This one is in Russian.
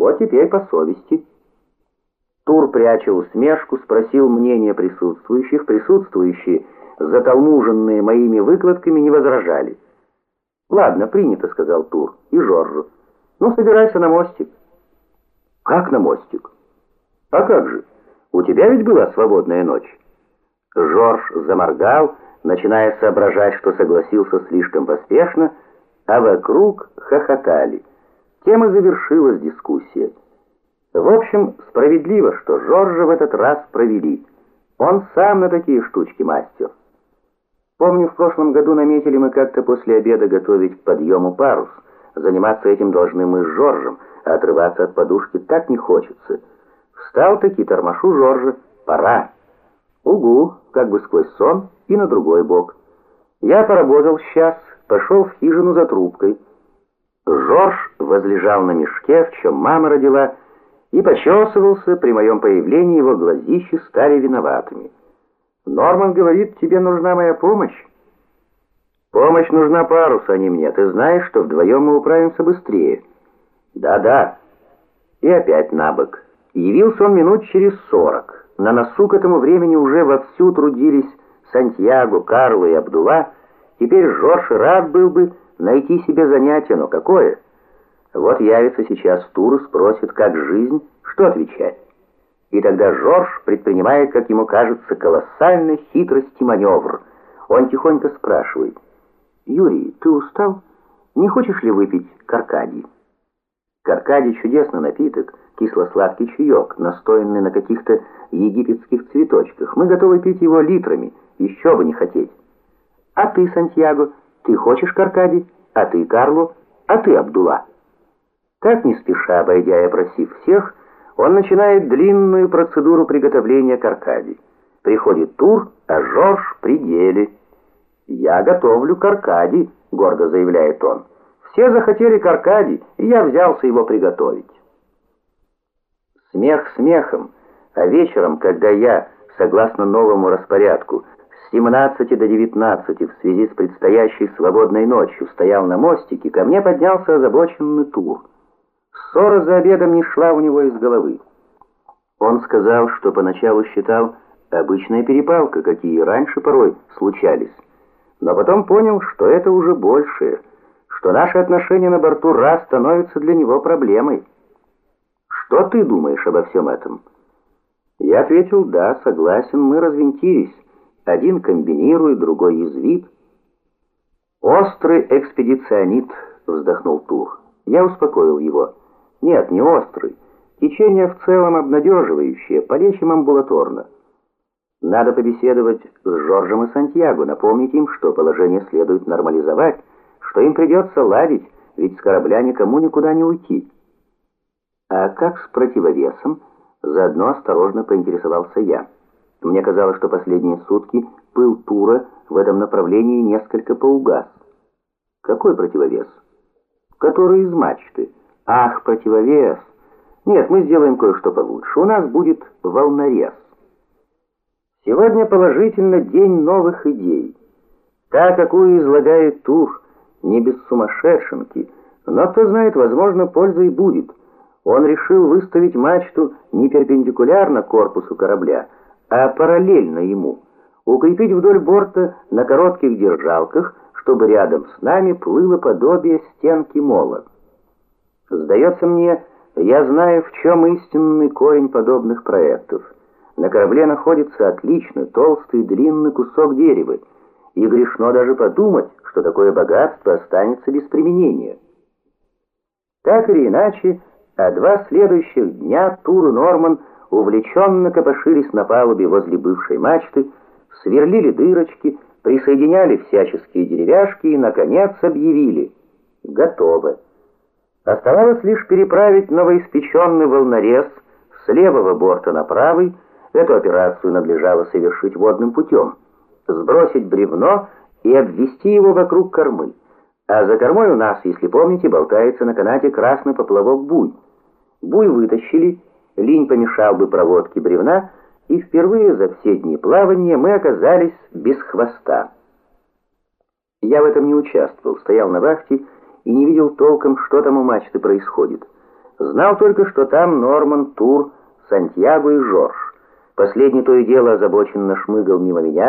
Вот теперь по совести. Тур, пряча усмешку, спросил мнение присутствующих. Присутствующие, затолмуженные моими выкладками, не возражали. «Ладно, принято», — сказал Тур. «И Жоржу. Ну, собирайся на мостик». «Как на мостик?» «А как же? У тебя ведь была свободная ночь». Жорж заморгал, начиная соображать, что согласился слишком поспешно, а вокруг хохотали. Тем и завершилась дискуссия. В общем, справедливо, что Жоржа в этот раз провели. Он сам на такие штучки мастер. Помню, в прошлом году наметили мы как-то после обеда готовить к подъему парус. Заниматься этим должны мы с Жоржем, а отрываться от подушки так не хочется. Встал-таки, тормошу Жоржа. Пора. Угу, как бы сквозь сон и на другой бок. Я поработал сейчас, пошел в хижину за трубкой. Жорж возлежал на мешке, в чем мама родила, и почесывался, при моем появлении его глазищи стали виноватыми. «Норман говорит, тебе нужна моя помощь?» «Помощь нужна парус, а не мне. Ты знаешь, что вдвоем мы управимся быстрее». «Да-да». И опять на бок. Явился он минут через сорок. На носу к этому времени уже вовсю трудились Сантьяго, Карло и Абдула. Теперь Жорж рад был бы найти себе занятие, но какое? Вот явится сейчас Тур и спросит, как жизнь, что отвечать. И тогда Жорж предпринимает, как ему кажется, колоссальной хитрости маневр. Он тихонько спрашивает, «Юрий, ты устал? Не хочешь ли выпить каркади?» Каркади чудесный напиток, кисло-сладкий чаек, настоянный на каких-то египетских цветочках. Мы готовы пить его литрами, еще бы не хотеть. А ты, Сантьяго, ты хочешь Каркади? А ты, Карло? А ты, Абдула? Так не спеша, обойдя и опросив всех, он начинает длинную процедуру приготовления Каркади. Приходит тур, а Жорж при. «Я готовлю Каркади», — гордо заявляет он. «Все захотели Каркади, и я взялся его приготовить». Смех смехом, а вечером, когда я, согласно новому распорядку, с 17 до 19 в связи с предстоящей свободной ночью стоял на мостике, ко мне поднялся озабоченный тур. Ссора за обедом не шла у него из головы. Он сказал, что поначалу считал обычная перепалка, какие раньше порой случались, но потом понял, что это уже большее, что наши отношения на борту раз становятся для него проблемой. Что ты думаешь обо всем этом? Я ответил, да, согласен, мы развинтились. Один комбинирует, другой язвит. Острый экспедиционит, вздохнул Тур. Я успокоил его. Нет, не острый. Течение в целом обнадеживающее, полечим амбулаторно. Надо побеседовать с Жоржем и Сантьяго, напомнить им, что положение следует нормализовать, что им придется ладить, ведь с корабля никому никуда не уйти. А как с противовесом? Заодно осторожно поинтересовался я. Мне казалось, что последние сутки пыл Тура в этом направлении несколько поугас. Какой противовес? Который из мачты. Ах, противовес. Нет, мы сделаем кое-что получше. У нас будет волнорез. Сегодня положительно день новых идей. Та, какую излагает Тур, не без сумасшедшенки, но кто знает, возможно, польза и будет он решил выставить мачту не перпендикулярно корпусу корабля, а параллельно ему, укрепить вдоль борта на коротких держалках, чтобы рядом с нами плыло подобие стенки мола. Сдается мне, я знаю, в чем истинный корень подобных проектов. На корабле находится отличный, толстый, длинный кусок дерева, и грешно даже подумать, что такое богатство останется без применения. Так или иначе, а два следующих дня Тур и Норман увлеченно копошились на палубе возле бывшей мачты, сверлили дырочки, присоединяли всяческие деревяшки и, наконец, объявили «Готово». Оставалось лишь переправить новоиспеченный волнорез с левого борта на правый, эту операцию надлежало совершить водным путем, сбросить бревно и обвести его вокруг кормы. А за кормой у нас, если помните, болтается на канате красный поплавок буй. Буй вытащили, линь помешал бы проводке бревна, и впервые за все дни плавания мы оказались без хвоста. Я в этом не участвовал, стоял на вахте и не видел толком, что там у мачты происходит. Знал только, что там Норман, Тур, Сантьяго и Жорж. Последний то и дело озабоченно шмыгал мимо меня,